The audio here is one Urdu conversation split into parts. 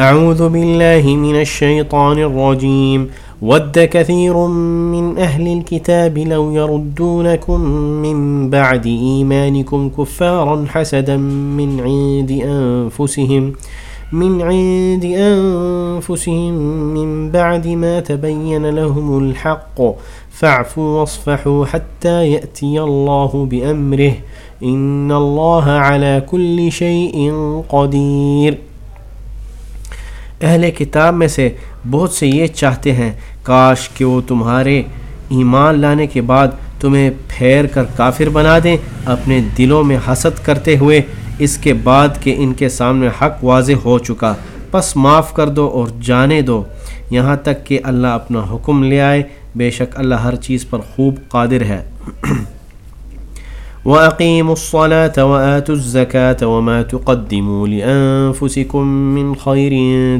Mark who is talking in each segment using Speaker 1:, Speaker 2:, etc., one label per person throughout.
Speaker 1: أعوذ بالله من الشيطان الرجيم. ود كثير من أهل الكتاب لو يردونكم من بعد إيمانكم كفارا حسدا من عند أنفسهم، من عند أنفسهم من بعد ما تبين لهم الحق. فاعفوا واصفحوا حتى يأتي الله بأمره. إن الله على كل شيء قدير.
Speaker 2: اہل کتاب میں سے بہت سے یہ چاہتے ہیں، کاش کہ وہ تمہارے ایمان لانے کے بعد تمہیں پھیر کر کافر بنا دیں۔ اپنے دلوں میں حسد کرتے ہوئے اس کے بعد کہ ان کے سامنے حق واضح ہو چکا۔ پس معاف کر دو اور جانے دو۔ یہاں تک کہ اللہ اپنا حکم لے آئے۔ بے شک اللہ ہر چیز پر خوب قادر ہے۔
Speaker 1: وَأَقِيمُوا الصَّلَاةَ وَآتُوا الزَّكَاةَ وَمَا تُقَدِّمُوا لِأَنفُسِكُم مِّنْ خَيْرٍ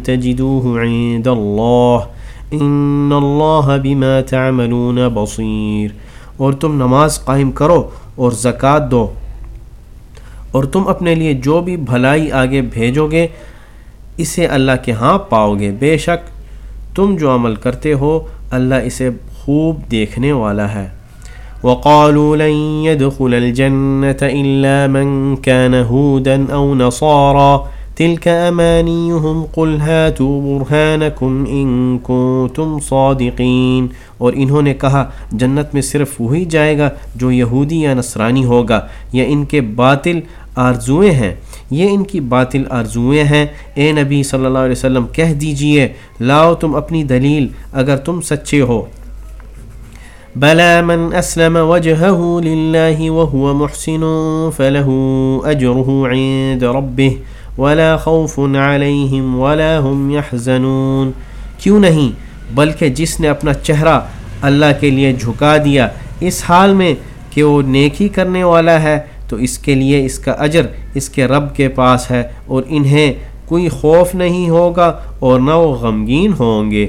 Speaker 1: تَجِدُوهُ عِندَ اللَّهِ إِنَّ اللَّهَ بِمَا تَعْمَلُونَ بَصِيرٌ۔
Speaker 2: اور تم نماز قائم کرو اور زکوٰۃ دو۔ اور تم اپنے لیے جو بھی بھلائی آگے بھیجو گے، اسے اللہ کے ہاں پاؤ گے۔ بے شک تم جو عمل کرتے ہو، اللہ اسے خوب دیکھنے والا ہے۔
Speaker 1: وقالوا لن يدخل الجنة إلا من كان هودا أو نصارا. تلك أمانيهم قل هاتوا برهانكم إن كنتم صادقين.
Speaker 2: اور انہوں نے کہا، جنت میں صرف وہی جائے گا جو یہودی یا نصرانی ہوگا، یا ان کے باطل آرزویں ہیں۔ یہ ان کی باطل آرزویں ہیں۔ اے نبی صلی اللہ علیہ وسلم، کہہ دیجیے، لاؤ تم اپنی دلیل، اگر تم سچے ہو۔
Speaker 1: بلى من أسلم وجهه لله وهو محسن فله أجره عند ربه ولا خوف عليهم ولا هم يحزنون۔
Speaker 2: کیوں نہیں؟ بلکہ جس نے اپنا چہرہ اللہ کے لیے جھکا دیا، اس حال میں کہ وہ نیکی کرنے والا ہے، تو اس کے لیے اس کا اجر اس کے رب کے پاس ہے اور انہیں کوئی خوف نہیں ہوگا اور نہ وہ غمگین ہوں گے۔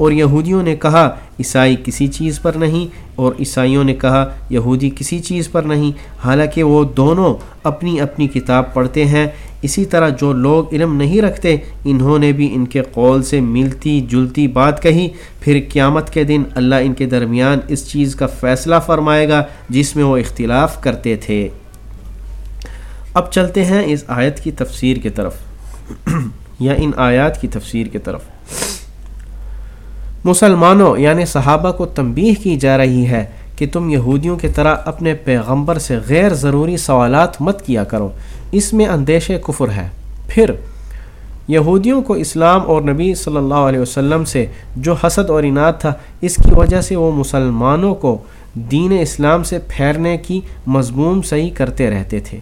Speaker 2: اور یہودیوں نے کہا، عیسائی کسی چیز پر نہیں، اور عیسائیوں نے کہا، یہودی کسی چیز پر نہیں۔ حالانکہ وہ دونوں اپنی اپنی کتاب پڑھتے ہیں۔ اسی طرح جو لوگ علم نہیں رکھتے، انہوں نے بھی ان کے قول سے ملتی جلتی بات کہی۔ پھر قیامت کے دن اللہ ان کے درمیان اس چیز کا فیصلہ فرمائے گا جس میں وہ اختلاف کرتے تھے۔ اب چلتے ہیں اس آیت کی تفسیر کی طرف۔ یا ان آیات کی تفسیر کی طرف۔ مسلمانوں یعنی صحابہ کو تنبیہ کی جا رہی ہے کہ تم یہودیوں کی طرح اپنے پیغمبر سے غیر ضروری سوالات مت کیا کرو۔ اس میں اندیش کفر ہے۔ پھر، یہودیوں کو اسلام اور نبی صلی اللہ علیہ وسلم سے جو حسد اور انعد تھا، اس کی وجہ سے وہ مسلمانوں کو دین اسلام سے پھیرنے کی مضموم صحیح کرتے رہتے تھے۔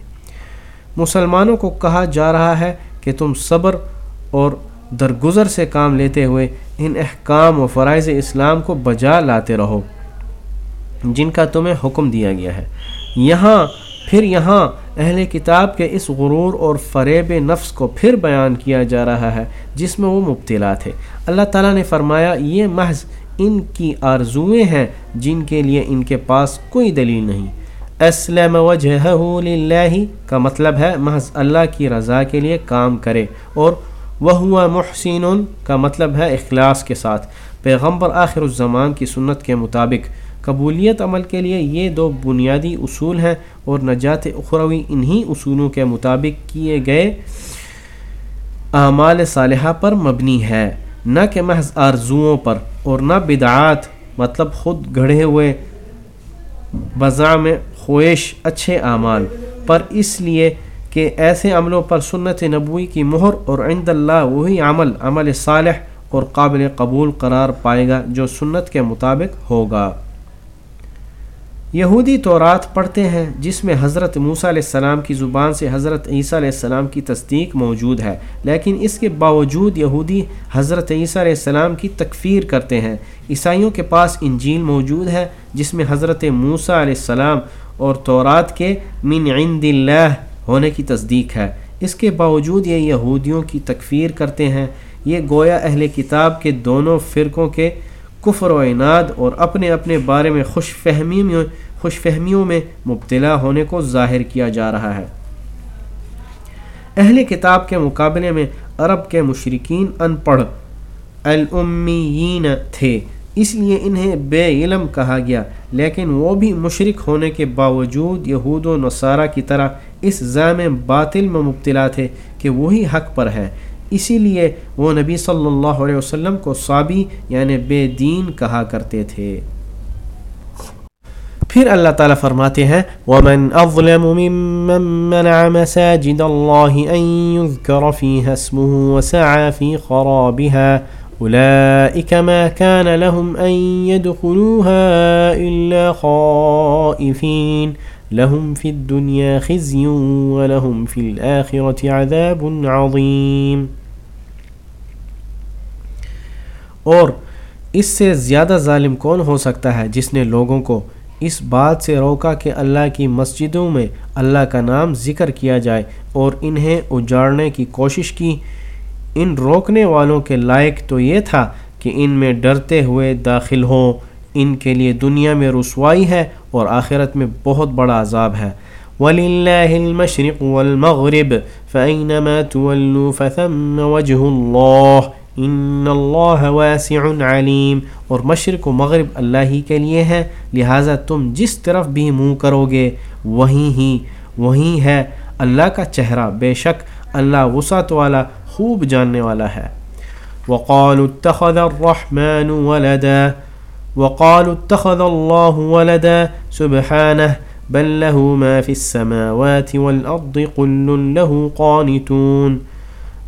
Speaker 2: مسلمانوں کو کہا جا رہا ہے کہ تم صبر اور درگزر سے کام لیتے ہوئے ان احکام و فرائض اسلام کو بجا لاتے رہو، جن کا تمہیں حکم دیا گیا ہے۔ یہاں، پھر یہاں اہل کتاب کے اس غرور اور فریب نفس کو پھر بیان کیا جا رہا ہے، جس میں وہ مبتلا تھے۔ اللہ تعالیٰ نے فرمایا، یہ محض ان کی آرزویں ہیں جن کے لیے ان کے پاس کوئی دلیل نہیں۔ اسلم وجہ کا مطلب ہے، محض اللہ کی رضا کے لیے کام کرے اور وہ ہوا محسن کا مطلب ہے اخلاص کے ساتھ۔ پیغمبر آخر الزمان کی سنت کے مطابق۔ قبولیت عمل کے لیے یہ دو بنیادی اصول ہیں اور نجات اخروی انہی اصولوں کے مطابق کیے گئے اعمال صالحہ پر مبنی ہے۔ نہ کہ محض آرزوؤں پر اور نہ بدعات مطلب خود گڑھے ہوئے بذا میں خواہش، اچھے اعمال۔ پر اس لیے کہ ایسے عملوں پر سنت نبوی کی مہر اور عند اللہ وہی عمل عمل صالح اور قابل قبول قرار پائے گا جو سنت کے مطابق ہوگا۔ یہودی تورات پڑھتے ہیں جس میں حضرت موسیٰ علیہ السلام کی زبان سے حضرت عیسیٰ علیہ السلام کی تصدیق موجود ہے، لیکن اس کے باوجود یہودی حضرت عیسیٰ علیہ السلام کی تکفیر کرتے ہیں۔ عیسائیوں کے پاس انجیل موجود ہے جس میں حضرت موسیٰ علیہ السلام اور تورات کے من عند اللہ ہونے کی تصدیق ہے۔ اس کے باوجود یہ یہودیوں کی تکفیر کرتے ہیں۔ یہ گویا اہل کتاب کے دونوں فرقوں کے کفر و عناد اور اپنے اپنے بارے میں خوش فہمی خوش فہمیوں میں مبتلا ہونے کو ظاہر کیا جا رہا ہے۔ اہل کتاب کے مقابلے میں عرب کے مشرقین ان پڑھ الامیین تھے۔ اس لیے انہیں بے علم کہا گیا، لیکن وہ بھی مشرق ہونے کے باوجود یہود و نصارہ کی طرح اس ضام باطل میں مبتلا تھے کہ وہی حق پر ہے اسی لیے وہ نبی صلی اللہ علیہ وسلم کو صابی یعنی بے دین کہا کرتے تھے۔ پھر اللہ تعالیٰ فرماتے ہیں، وَمَنْ أَظْلَمُ مِمَّن مَّنَعَ مَسَاجِدَ اللَّهِ أَن يُذْكَرَ فِيهَا اسْمُهُ وَسَعَى فِي خَرَابِهَا أولئك ما كان لهم أن يدخلوها إلا خائفين۔ لهم في الدنيا خزي ولهم في الآخرة عذاب عظيم۔ اور اس سے زیادہ ظالم کون ہو سکتا ہے جس نے لوگوں کو اس بات سے روکا کہ اللہ کی مسجدوں میں اللہ کا نام ذکر کیا جائے اور انہیں اجاڑنے کی کوشش کی؟ ان روکنے والوں کے لائق تو یہ تھا کہ ان میں ڈرتے ہوئے داخل ہوں۔ ان کے لیے دنیا میں رسوائی ہے اور آخرت میں بہت بڑا عذاب ہے۔ وَلِلَّهِ الْمَشْرِقُ وَالْمَغْرِبُ فَأَيْنَمَا تُوَلُّوا فَثَمَّ وَجْهُ اللَّهِ إِنَّ اللَّهَ وَاسِعٌ عَلِيمٌ۔ اور مشرق و مغرب اللہ ہی کے لیے ہے، لہٰذا تم جس طرف بھی منہ کرو گے وہیں ہی وہیں ہے اللہ کا چہرہ۔ بے شک اللہ وسعت والا، خوب جاننے والا ہے۔ وقالوا اتخذ الرحمن ولدا۔ وقالوا اتخذ الله ولدا سبحانه بل له ما في السماوات والأرض كل له قانتون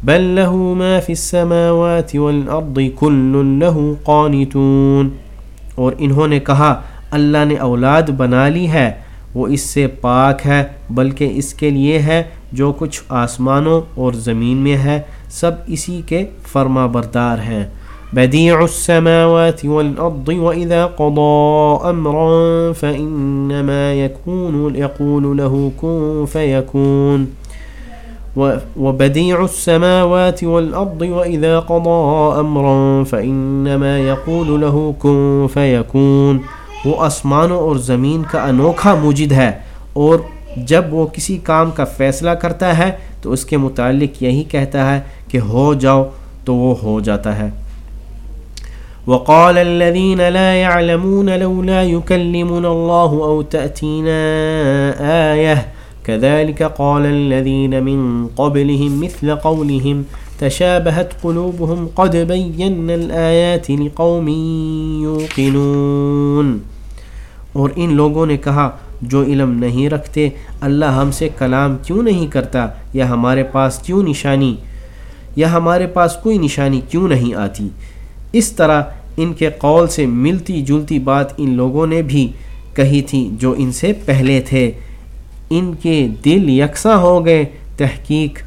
Speaker 2: بل له ما في السماوات والأرض كل له قانتون اور انہوں نے کہا، اللہ نے اولاد بنا لی ہے، وہ اس سے پاک ہے، بلکہ اس کے لیے ہے جو کچھ آسمانوں اور زمین میں ہے، سب اسی کے فرما بردار ہیں۔ بدیع السماوات والارض واذا قضى امرا فانما يكون، يقول له كن فيكون. وبديع السماوات والارض واذا قضى امرا فانما يقول له كن فيكون. وہ آسمانوں اور زمین کا انوکھا موجد ہے اور جب وہ کسی کام کا فیصلہ کرتا ہے تو اس کے متعلق یہی کہتا ہے کہ ہو جاؤ تو وہ ہو جاتا ہے۔ وقال الذين لا يعلمون لولا يكلمون الله أو تأتينا آية. كذلك قال الذين من قبلهم مثل قولهم تشابهت قلوبهم قد بينا الآيات لقوم يوقنون. اور ان لوگوں نے کہا، جو علم نہیں رکھتے، اللہ ہم سے کلام کیوں نہیں کرتا؟ یا ہمارے پاس کیوں نشانی؟ یا ہمارے پاس کوئی نشانی کیوں نہیں آتی؟ اس طرح ان کے قول سے ملتی جلتی بات ان لوگوں نے بھی کہی تھی جو ان سے پہلے تھے۔ ان کے دل یکساں ہو گئے۔ تحقیق۔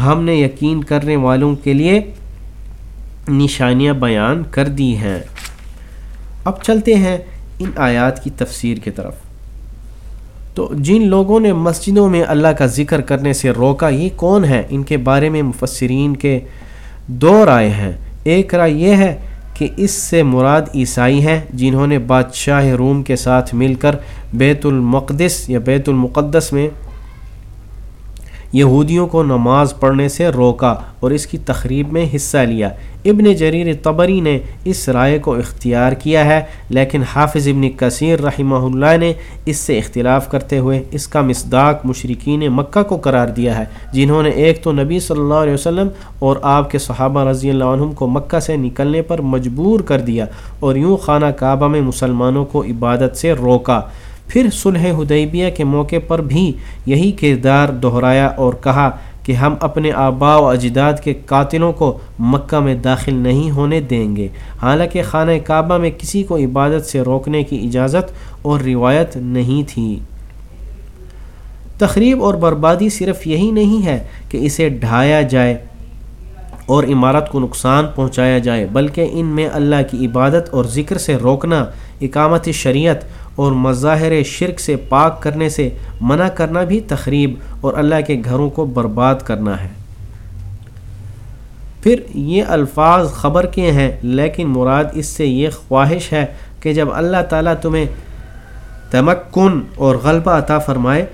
Speaker 2: ہم نے یقین کرنے والوں کے لیے نشانیاں بیان کر دی ہیں۔ اب چلتے ہیں ان آیات کی تفسیر کی طرف۔ تو جن لوگوں نے مسجدوں میں اللہ کا ذکر کرنے سے روکا، یہ کون ہے ان کے بارے میں مفسرین کے دو رائے ہیں۔ ایک رائے یہ ہے کہ اس سے مراد عیسائی ہیں جنہوں نے بادشاہ روم کے ساتھ مل کر بیت المقدس یا بیت المقدس میں یہودیوں کو نماز پڑھنے سے روکا اور اس کی تقریب میں حصہ لیا۔ ابن جریر تبری نے اس رائے کو اختیار کیا ہے، لیکن حافظ ابن کثیر رحمہ اللہ نے اس سے اختلاف کرتے ہوئے اس کا مصداق مشرقین مکہ کو قرار دیا ہے۔ جنہوں نے ایک تو نبی صلی اللہ علیہ وسلم اور آپ کے صحابہ رضی اللہ عنہم کو مکہ سے نکلنے پر مجبور کر دیا اور یوں خانہ کعبہ میں مسلمانوں کو عبادت سے روکا۔ پھر صلح حدیبیہ کے موقع پر بھی یہی کردار دہرایا اور کہا کہ ہم اپنے آبا و اجداد کے قاتلوں کو مکہ میں داخل نہیں ہونے دیں گے۔ حالانکہ خانہ کعبہ میں کسی کو عبادت سے روکنے کی اجازت اور روایت نہیں تھی۔ تقریب اور بربادی صرف یہی نہیں ہے کہ اسے ڈھایا جائے اور عمارت کو نقصان پہنچایا جائے، بلکہ ان میں اللہ کی عبادت اور ذکر سے روکنا، اقامت شریعت اور مظاہر شرک سے پاک کرنے سے منع کرنا بھی تخریب اور اللہ کے گھروں کو برباد کرنا ہے۔ پھر یہ الفاظ خبر کے ہیں، لیکن مراد اس سے یہ خواہش ہے کہ جب اللہ تعالیٰ تمہیں تمکن اور غلبہ عطا فرمائے،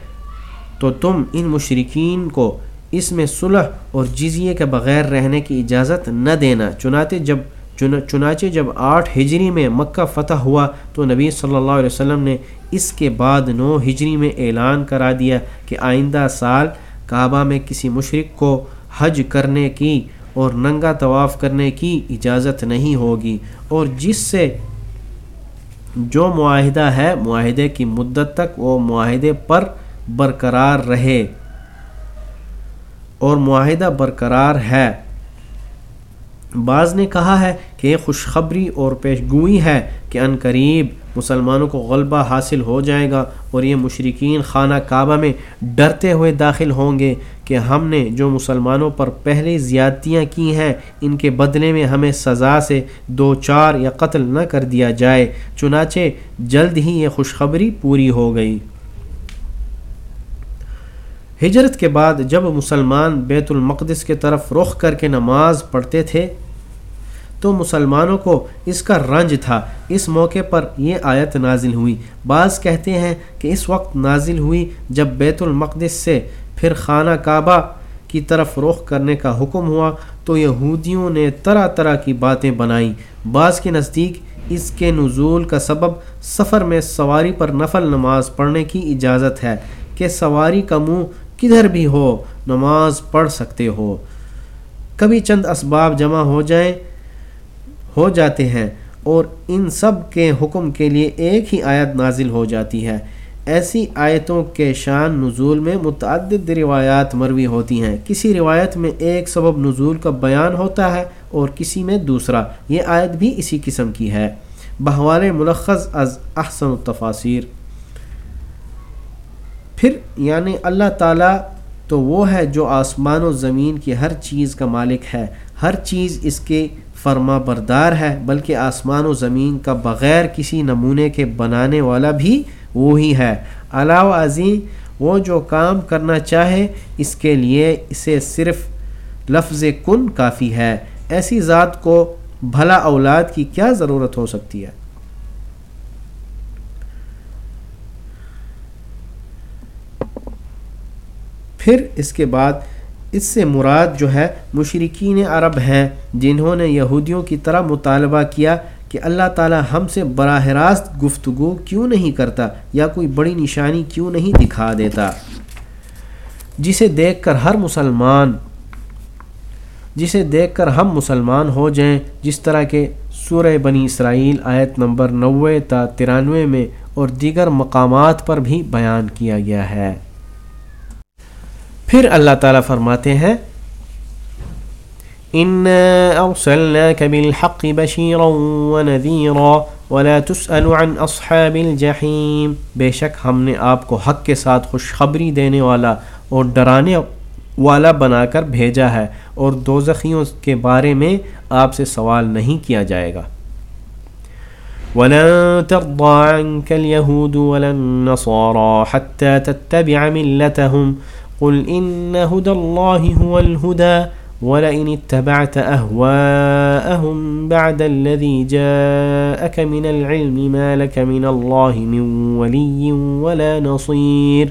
Speaker 2: تو تم ان مشرقین کو اس میں صلح اور جزیے کے بغیر رہنے کی اجازت نہ دینا، چنانچہ جب چنانچہ جب آٹھ ہجری میں مکہ فتح ہوا تو نبی صلی اللہ علیہ وسلم نے اس کے بعد نو ہجری میں اعلان کرا دیا کہ آئندہ سال کعبہ میں کسی مشرق کو حج کرنے کی اور ننگا طواف کرنے کی اجازت نہیں ہوگی اور جس سے جو معاہدہ ہے، معاہدے کی مدت تک وہ معاہدے پر برقرار رہے۔ اور معاہدہ برقرار ہے۔ بعض نے کہا ہے کہ یہ خوشخبری اور پیشگوئی ہے کہ ان قریب مسلمانوں کو غلبہ حاصل ہو جائے گا اور یہ مشرقین خانہ کعبہ میں ڈرتے ہوئے داخل ہوں گے کہ ہم نے جو مسلمانوں پر پہلے زیادتیاں کی ہیں، ان کے بدلے میں ہمیں سزا سے دو چار یا قتل نہ کر دیا جائے۔ چنانچہ جلد ہی یہ خوشخبری پوری ہو گئی۔ ہجرت کے بعد جب مسلمان بیت المقدس کے طرف رخ کر کے نماز پڑھتے تھے تو مسلمانوں کو اس کا رنج تھا۔ اس موقع پر یہ آیت نازل ہوئی۔ بعض کہتے ہیں کہ اس وقت نازل ہوئی جب بیت المقدس سے پھر خانہ کعبہ کی طرف رخ کرنے کا حکم ہوا تو یہودیوں نے طرح طرح کی باتیں بنائیں۔ بعض کے نزدیک اس کے نزول کا سبب سفر میں سواری پر نفل نماز پڑھنے کی اجازت ہے کہ سواری کا منہ کدھر بھی ہو، نماز پڑھ سکتے ہو۔ کبھی چند اسباب جمع ہو جائیں۔ ہو جاتے ہیں اور ان سب کے حکم کے لیے ایک ہی آیت نازل ہو جاتی ہے۔ ایسی آیتوں کے شان نزول میں متعدد روایات مروی ہوتی ہیں۔ کسی روایت میں ایک سبب نزول کا بیان ہوتا ہے اور کسی میں دوسرا۔ یہ آیت بھی اسی قسم کی ہے۔ بہوال ملخص از احسن التفاصیر پھر یعنی اللہ تعالیٰ تو وہ ہے جو آسمان و زمین کی ہر چیز کا مالک ہے۔ ہر چیز اس کے فرما بردار ہے، بلکہ آسمان و زمین کا بغیر کسی نمونے کے بنانے والا بھی وہی ہے۔ علاوہ ازیں، وہ جو کام کرنا چاہے، اس کے لیے اسے صرف لفظ کن کافی ہے۔ ایسی ذات کو بھلا اولاد کی کیا ضرورت ہو سکتی ہے؟ پھر اس کے بعد اس سے مراد جو ہے مشرقین عرب ہیں، جنہوں نے یہودیوں کی طرح مطالبہ کیا کہ اللہ تعالی ہم سے براہ راست گفتگو کیوں نہیں کرتا یا کوئی بڑی نشانی کیوں نہیں دکھا دیتا۔ جسے دیکھ کر ہر مسلمان، جسے دیکھ کر ہم مسلمان ہو جائیں، جس طرح کے سورہ بنی اسرائیل آیت نمبر نوے تا ترانوے میں اور دیگر مقامات پر بھی بیان کیا گیا ہے۔ پھر اللہ تعالیٰ فرماتے ہیں ان ارسلناك بالحق بشيرا ونذيرا ولا تسأل عن اصحاب الجحيم بے شک ہم نے آپ کو حق کے ساتھ خوشخبری دینے والا اور ڈرانے والا بنا کر بھیجا ہے اور دوزخیوں کے بارے میں آپ سے سوال نہیں کیا جائے گا۔ ولن ترضى عنك اليهود ولا النصارى حتى تتبع ملتهم قل ان هدى الله هو الهدى ولئن اتبعت اهواءهم بعد الذي جاءك من العلم ما لك من الله من ولي ولا نصير۔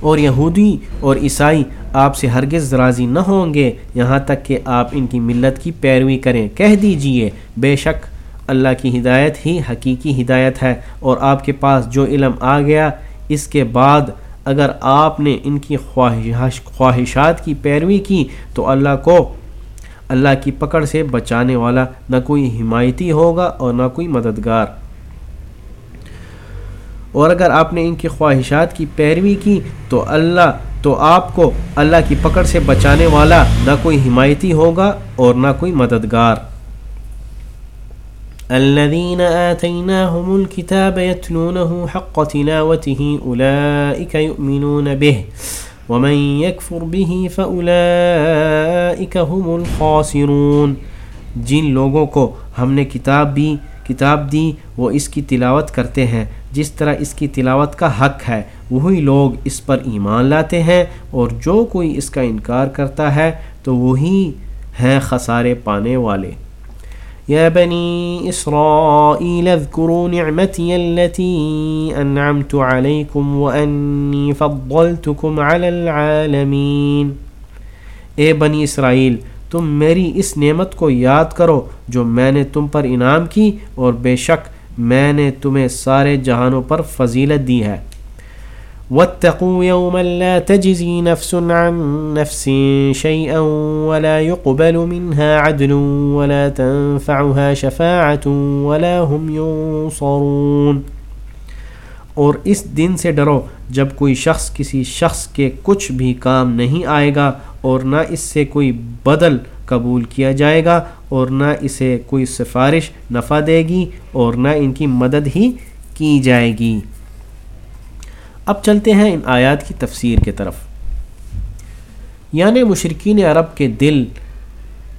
Speaker 2: اور یہودی اور عیسائی آپ سے ہرگز راضی نہ ہوں گے۔ یہاں تک کہ آپ ان کی ملت کی پیروی کریں۔ کہہ دیجیے، بے شک اللہ کی ہدایت ہی حقیقی ہدایت ہے۔ اور آپ کے پاس جو علم آ گیا، اس کے بعد اگر آپ نے ان کی خواہش خواہشات کی پیروی کی تو اللہ کو اللہ کی پکڑ سے بچانے والا نہ کوئی حمایتی ہوگا اور نہ کوئی مددگار۔ اور اگر آپ نے ان کی خواہشات کی پیروی کی تو اللہ تو آپ کو اللہ کی پکڑ سے بچانے والا نہ کوئی حمایتی ہوگا اور نہ کوئی مددگار۔ الذين آتيناهم الكتاب يتلونه حق تلاوته أولئك يؤمنون به ومن يكفر به فأولئك هم الخاسرون۔ جن لوگوں کو ہم نے کتاب بھی کتاب دی، وہ اس کی تلاوت کرتے ہیں۔ جس طرح اس کی تلاوت کا حق ہے، وہی لوگ اس پر ایمان لاتے ہیں۔ اور جو کوئی اس کا انکار کرتا ہے، تو وہی ہیں خسارے پانے والے۔
Speaker 1: يا بني إسرائيل اذكروا نعمتي التي أنعمت عليكم وأني فضلتكم على العالمين۔
Speaker 2: اے بنی اسرائیل، تم میری اس نعمت کو یاد کرو جو میں نے تم پر انعام کی اور بے شک میں نے تمہیں سارے جہانوں پر فضیلت دی ہے۔
Speaker 1: واتقوا يوما لا تجزي نفس عن نفس شيئا ولا يقبل منها عدل ولا تنفعها شفاعة ولا هم ينصرون۔
Speaker 2: اور اس دن سے ڈرو جب کوئی شخص کسی شخص کے کچھ بھی کام نہیں آئے گا اور نہ اس سے کوئی بدل قبول کیا جائے گا اور نہ اسے کوئی سفارش نفع دے گی اور نہ ان کی مدد ہی کی جائے گی۔ اب چلتے ہیں ان آیات کی تفسیر کے طرف۔ یعنی مشرقین عرب کے دل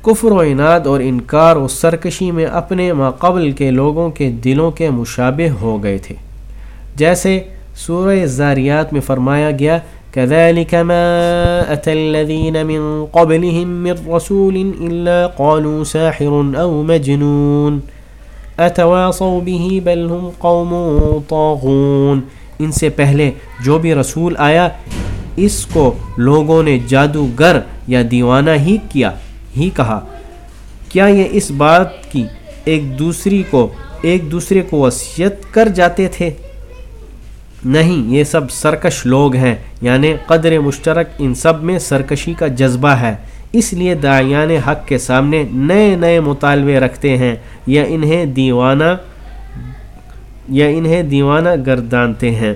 Speaker 2: کفر و اناد اور انکار و سرکشی میں اپنے ماقبل کے لوگوں کے دلوں کے مشابہ ہو گئے تھے۔ جیسے سورہ زاریات میں فرمایا گیا
Speaker 1: كذلك ما أتى الذين من قبلهم من رسول إلا قالوا ساحر أو مجنون۔ أتواصوا به بل هم قوم طاغون۔
Speaker 2: ان سے پہلے جو بھی رسول آیا، اس کو لوگوں نے جادوگر یا دیوانہ ہی کیا، ہی کہا، کیا یہ اس بات کی ایک دوسری کو، ایک دوسرے کو وصیت کر جاتے تھے؟ نہیں، یہ سب سرکش لوگ ہیں یعنی قدر مشترک ان سب میں سرکشی کا جذبہ ہے۔ اس لیے دایان حق کے سامنے نئے نئے مطالبے رکھتے ہیں یا انہیں دیوانہ یا انہیں دیوانہ گردانتے ہیں۔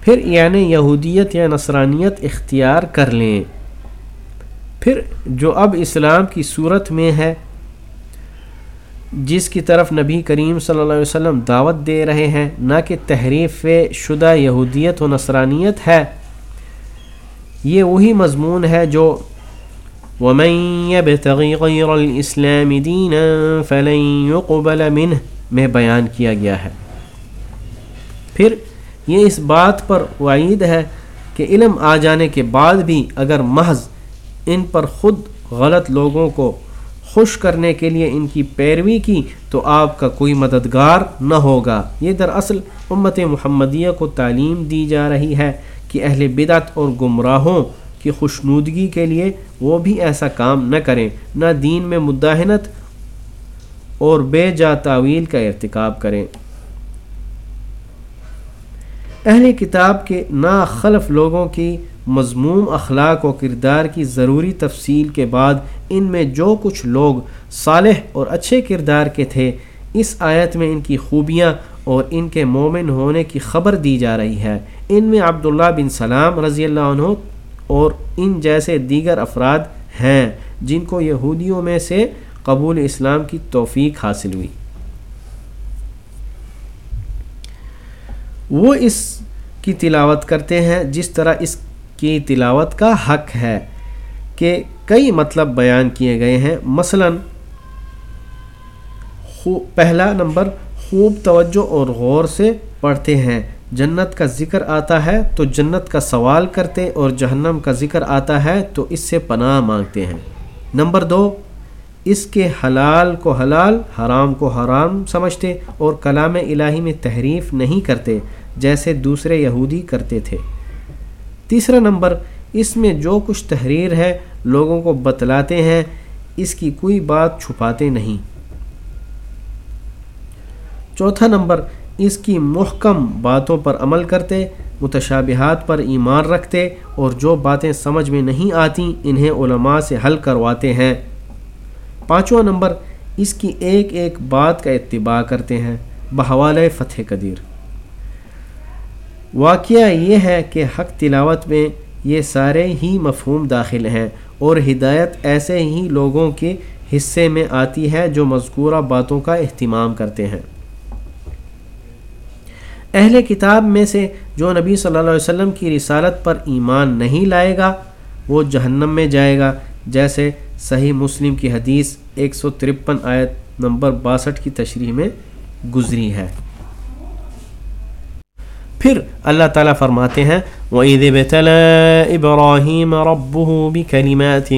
Speaker 2: پھر یعنی یہودیت یا نصرانیت اختیار کر لیں۔ پھر جو اب اسلام کی صورت میں ہے، جس کی طرف نبی کریم صلی اللہ علیہ وسلم دعوت دے رہے ہیں، نہ کہ تحریف شدہ یہودیت و نصرانیت ہے، یہ وہی مضمون ہے جو
Speaker 1: ومن يبتغي غير الإسلام دينا فلن يقبل منه۔
Speaker 2: میں بیان کیا گیا ہے۔ پھر یہ اس بات پر وعید ہے کہ علم آ جانے کے بعد بھی اگر محض ان پر خود غلط لوگوں کو خوش کرنے کے لیے ان کی پیروی کی تو آپ کا کوئی مددگار نہ ہوگا۔ یہ دراصل امت محمدیہ کو تعلیم دی جا رہی ہے کہ اہل بدعت اور گمراہوں کی خوشنودگی کے لیے وہ بھی ایسا کام نہ کریں، نہ دین میں مداحنت اور بے جا تعویل کا ارتکاب کریں۔ اہل کتاب کے ناخلف لوگوں کی مضموم اخلاق و کردار کی ضروری تفصیل کے بعد ان میں جو کچھ لوگ صالح اور اچھے کردار کے تھے، اس آیت میں ان کی خوبیاں اور ان کے مومن ہونے کی خبر دی جا رہی ہے۔ ان میں عبداللہ بن سلام رضی اللہ عنہ اور ان جیسے دیگر افراد ہیں جن کو یہودیوں میں سے قبول اسلام کی توفیق حاصل ہوئی۔ وہ اس کی تلاوت کرتے ہیں جس طرح اس کی تلاوت کا حق ہے کہ کئی مطلب بیان کیے گئے ہیں۔ مثلا پہلا نمبر، خوب توجہ اور غور سے پڑھتے ہیں۔ جنت کا ذکر آتا ہے، تو جنت کا سوال کرتے اور جہنم کا ذکر آتا ہے، تو اس سے پناہ مانگتے ہیں۔ نمبر دو، اس کے حلال کو حلال، حرام کو حرام سمجھتے اور کلام الہی میں تحریف نہیں کرتے جیسے دوسرے یہودی کرتے تھے۔ تیسرا نمبر، اس میں جو کچھ تحریر ہے، لوگوں کو بتلاتے ہیں، اس کی کوئی بات چھپاتے نہیں۔ چوتھا نمبر اس کی محکم باتوں پر عمل کرتے، متشابہات پر ایمان رکھتے اور جو باتیں سمجھ میں نہیں آتی انہیں علماء سے حل کرواتے ہیں۔ پانچواں نمبر، اس کی ایک ایک بات کا اتباع کرتے ہیں۔ بحوال فتح قدیر۔ واقعہ یہ ہے کہ حق تلاوت میں یہ سارے ہی مفہوم داخل ہیں اور ہدایت ایسے ہی لوگوں کے حصے میں آتی ہے جو مذکورہ باتوں کا اہتمام کرتے ہیں۔ اہل کتاب میں سے جو نبی صلی اللہ علیہ وسلم کی رسالت پر ایمان نہیں لائے گا، وہ جہنم میں جائے گا۔ جیسے صحیح مسلم کی حدیث ایک سو ترپن آیت نمبر باسٹھ کی تشریح میں گزری ہے۔ پھر اللہ تعالیٰ فرماتے ہیں، وَإِذِ ابْتَلَى إِبْرَاهِيمَ رَبُّهُ بِكَلِمَاتٍ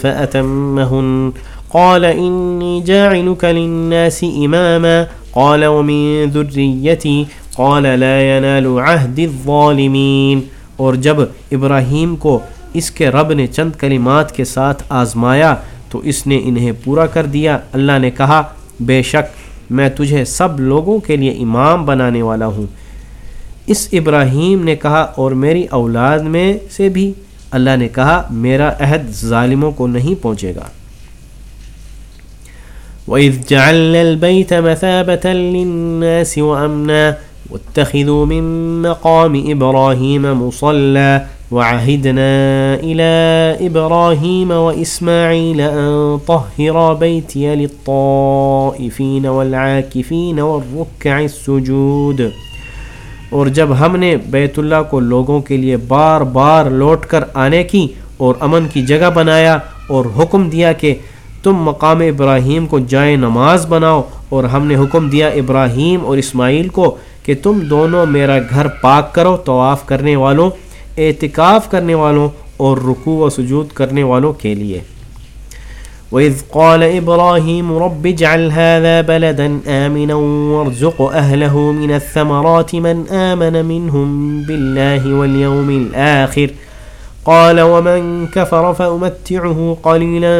Speaker 2: فَأَتَمَّهُنْ قَالَ إِنِّي جَاعِلُكَ لِلنَّاسِ إِمَامًا قَالَ وَمِن ذُرِّيَّتِي قَالَ لَا يَنَالُ عَهْدِ الظَّالِمِينَ اور جب ابراہیم کو اس کے رب نے چند کلمات کے ساتھ آزمایا، تو اس نے انہیں پورا کر دیا۔ اللہ نے کہا، بے شک میں تجھے سب لوگوں کے لیے امام بنانے والا ہوں۔ اس ابراہیم نے کہا، اور میری اولاد میں سے بھی۔ اللہ نے کہا، میرا عہد ظالموں کو نہیں پہنچے گا۔ وَإِذْ جَعَلْنَا الْبَيْتَ مَثَابَةً لِلنَّاسِ وَأَمْنًا وَاتَّخِذُوا مِن مَّقَامِ إِبْرَاهِيمَ مُصَلًّى وعهدنا إلى إبراهيم وإسماعيل أن طهر بيتي للطائفين والعاكفين والركع السجود۔ اور جب ہم نے بیت اللہ کو لوگوں کے لیے بار بار لوٹ کر آنے کی اور امن کی جگہ بنایا اور حکم دیا کہ تم مقام ابراہیم کو جائے نماز بناؤ اور ہم نے حکم دیا ابراہیم اور اسماعیل کو کہ تم دونوں میرا گھر پاک کرو، طواف کرنے والوں، اعتکاف کرنے والوں اور رکوع و سجود کرنے والوں کے لیے۔ وَإِذْ قَالَ إِبْرَاهِيمُ رَبِّ جَعَلْ هَذَا بَلَدًا آمِنًا وَارْزُقْ أَهْلَهُ مِنَ الثَّمَرَاتِ مَنْ آمَنَ مِنْهُمْ بِاللَّهِ وَالْيَوْمِ الْآخِرِ قال ومن كفر فأمتعه قليلا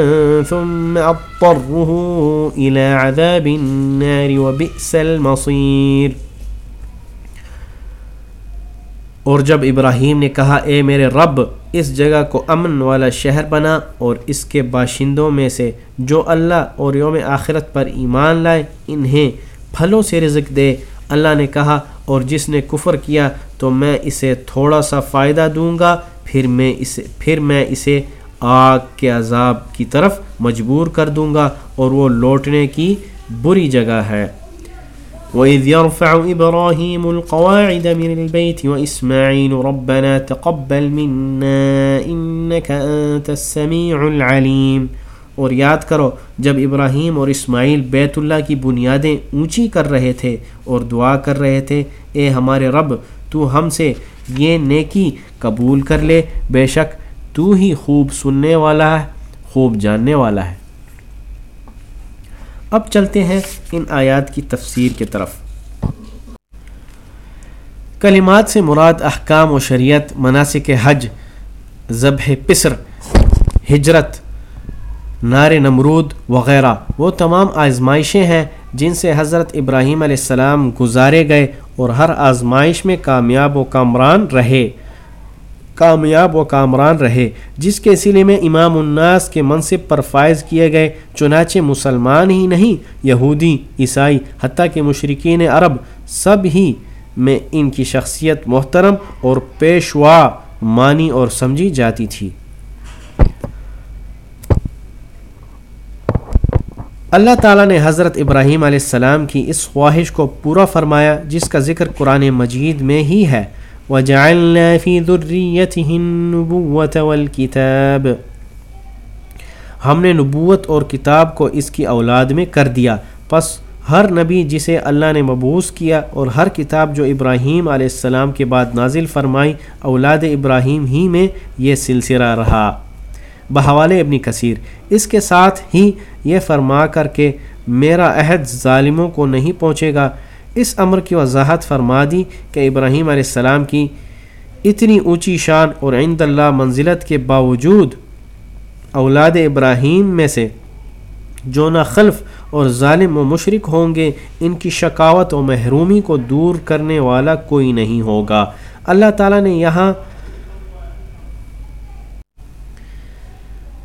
Speaker 2: ثم أضطره إلى عذاب النار وبئس المصير۔ اور جب ابراہیم نے کہا، اے میرے رب، اس جگہ کو امن والا شہر بنا اور اس کے باشندوں میں سے جو اللہ اور یوم آخرت پر ایمان لائے، انہیں پھلوں سے رزق دے۔ اللہ نے کہا، اور جس نے کفر کیا تو میں اسے تھوڑا سا فائدہ دوں گا۔ پھر میں اسے پھر میں اسے آگ کے عذاب کی طرف مجبور کر دوں گا اور وہ لوٹنے کی بری جگہ ہے۔ وَإِذْ يَرْفَعُ إِبْرَاهِيمُ الْقَوَاعِدَ مِنَ الْبَيْتِ وَإِسْمَاعِيلُ رَبَّنَا تَقَبَّلْ مِنَّا إِنَّكَ أَنْتَ السَّمِيعُ الْعَلِيمُ۔ اور یاد کرو، جب ابراہیم اور اسماعیل بیت اللہ کی بنیادیں اونچی کر رہے تھے اور دعا کر رہے تھے، اے ہمارے رب، تو ہم سے یہ نیکی قبول کر لے، بے شک تو ہی خوب سننے والا ہے، خوب جاننے والا ہے۔ اب چلتے ہیں ان آیات کی تفسیر کی طرف۔ کلمات سے مراد احکام و شریعت مناسب حج، ذبح پسر، ہجرت، نار نمرود وغیرہ، وہ تمام آزمائشیں ہیں جن سے حضرت ابراہیم علیہ السلام گزارے گئے اور ہر آزمائش میں کامیاب و کامران رہے۔ کامیاب و کامران رہے، جس کے سلے میں امام الناس کے منصب پر فائز کیے گئے، چنانچہ مسلمان ہی نہیں، یہودی، عیسائی، حتیٰ کہ مشرقین عرب، سب ہی میں ان کی شخصیت محترم اور پیشوا مانی اور سمجھی جاتی تھی۔ اللہ تعالیٰ نے حضرت ابراہیم علیہ السلام کی اس خواہش کو پورا فرمایا، جس کا ذکر قرآن مجید میں ہی ہے۔ وجعلنا في ذريته النبوة والكتاب۔ ہم نے نبوت اور کتاب کو اس کی اولاد میں کر دیا۔ پس ہر نبی جسے اللہ نے مبوس کیا اور ہر کتاب جو ابراہیم علیہ السلام کے بعد نازل فرمائی، اولاد ابراہیم ہی میں یہ سلسلہ رہا۔ بحوال ابن کثیر۔ اس کے ساتھ ہی یہ فرما کر کے میرا عہد ظالموں کو نہیں پہنچے گا۔ اس امر کی وضاحت فرما دی کہ ابراہیم علیہ السلام کی اتنی اونچی شان اور عند اللہ منزلت کے باوجود اولاد ابراہیم میں سے جو نہ خلف اور ظالم و مشرق ہوں گے، ان کی شکاوت و محرومی کو دور کرنے والا کوئی نہیں ہوگا۔ اللہ تعالیٰ نے یہاں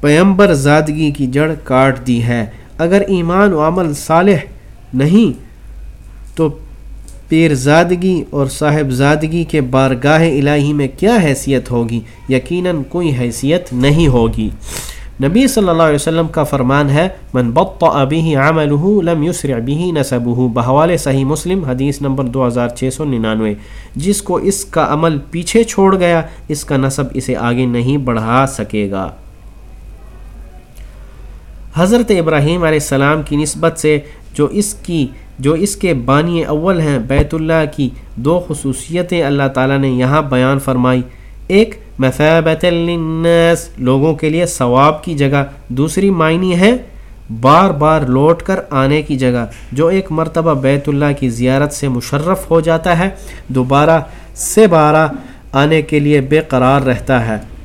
Speaker 2: پیمبر زادگی کی جڑ کاٹ دی ہے اگر ایمان و عمل صالح نہیں، تو پیر زادگی اور صاحب زادگی کے بارگاہ الہی میں کیا حیثیت ہوگی؟ یقیناً کوئی حیثیت نہیں ہوگی۔ نبی صلی اللہ علیہ وسلم کا فرمان ہے، من ابھی عمله لم يسرع به نسبه بحوال صحیح مسلم، حدیث نمبر 2699 جس کو اس کا عمل پیچھے چھوڑ گیا، اس کا نصب اسے آگے نہیں بڑھا سکے گا۔ حضرت ابراہیم علیہ السلام کی نسبت سے جو اس کی، جو اس کے بانی اول ہیں، بیت اللہ کی دو خصوصیتیں اللہ تعالیٰ نے یہاں بیان فرمائی۔ ایک مثابت للناس، لوگوں کے لیے ثواب کی جگہ۔ دوسری معنی ہے بار بار لوٹ کر آنے کی جگہ، جو ایک مرتبہ بیت اللہ کی زیارت سے مشرف ہو جاتا ہے، دوبارہ سے بارہ آنے کے لیے بے قرار رہتا ہے۔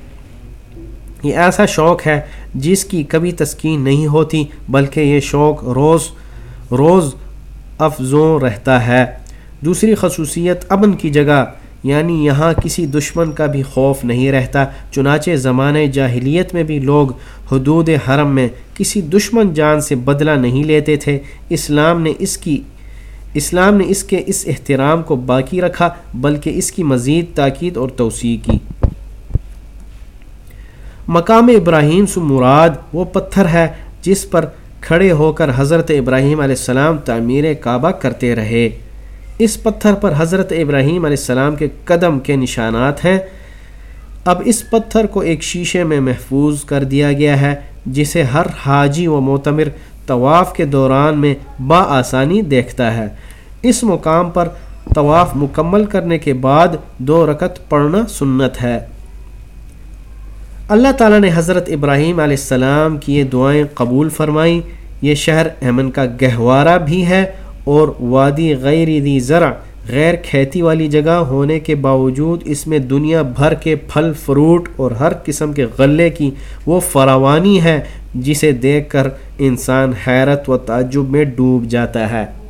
Speaker 2: یہ ایسا شوق ہے جس کی کبھی تسکین نہیں ہوتی، بلکہ یہ شوق روز روز افزوں رہتا ہے۔ دوسری خصوصیت امن کی جگہ یعنی یہاں کسی دشمن کا بھی خوف نہیں رہتا، چنانچہ زمانۂ جاہلیت میں بھی لوگ حدود حرم میں کسی دشمن جان سے بدلہ نہیں لیتے تھے۔ اسلام نے اس کی، اسلام نے اس کے اس احترام کو باقی رکھا، بلکہ اس کی مزید تاکید اور توسیع کی۔ مقام ابراہیم سے مراد وہ پتھر ہے جس پر کھڑے ہو کر حضرت ابراہیم علیہ السلام تعمیر کعبہ کرتے رہے۔ اس پتھر پر حضرت ابراہیم علیہ السلام کے قدم کے نشانات ہیں۔ اب اس پتھر کو ایک شیشے میں محفوظ کر دیا گیا ہے، جسے ہر حاجی و معتمر طواف کے دوران میں بآسانی دیکھتا ہے۔ اس مقام پر طواف مکمل کرنے کے بعد دو رکت پڑھنا سنت ہے۔ اللہ تعالیٰ نے حضرت ابراہیم علیہ السلام کی یہ دعائیں قبول فرمائیں۔ یہ شہر امن کا گہوارہ بھی ہے اور وادی غیر دی زرع، غیر کھیتی والی جگہ ہونے کے باوجود اس میں دنیا بھر کے پھل، فروٹ اور ہر قسم کے غلے کی وہ فراوانی ہے، جسے دیکھ کر انسان حیرت و تعجب میں ڈوب جاتا ہے۔